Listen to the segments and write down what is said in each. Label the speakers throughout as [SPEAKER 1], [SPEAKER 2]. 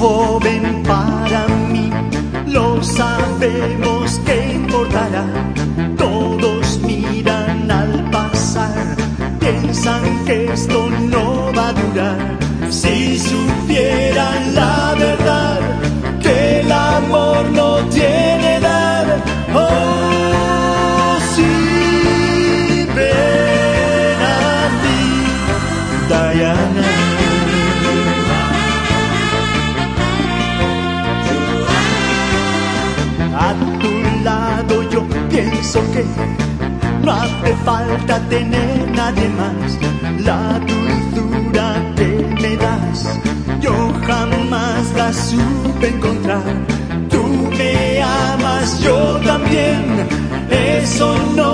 [SPEAKER 1] joven para mí, lo sabemos que importará. Todos miran al pasar, piensan que esto no va a durar. Si supieran la verdad, que el amor no tiene edad. Oh, sí, ven ti, Diana. A tu lado yo pienso que no hace falta tener nadie más. La dulzura que me das, yo jamás la supe encontrar. Tú me amas, yo también. Eso no,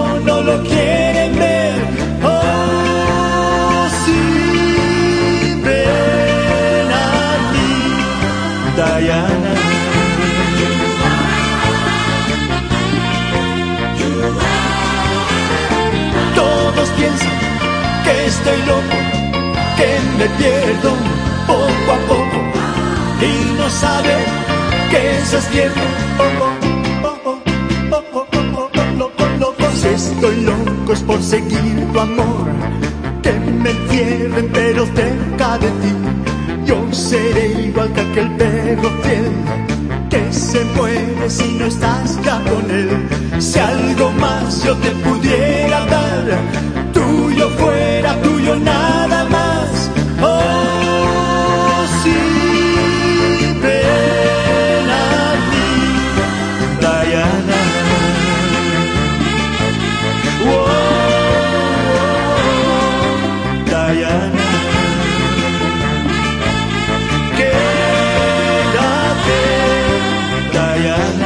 [SPEAKER 1] estoy loco, que me pierdo poco a poco y no saben que eso es loco. Si estoy loco es por seguir tu amor, que me encierren pero cerca de ti. Yo seré igual que aquel perro fiel que se muere si no estás ya con él. Si algo más yo te pudiera Yeah.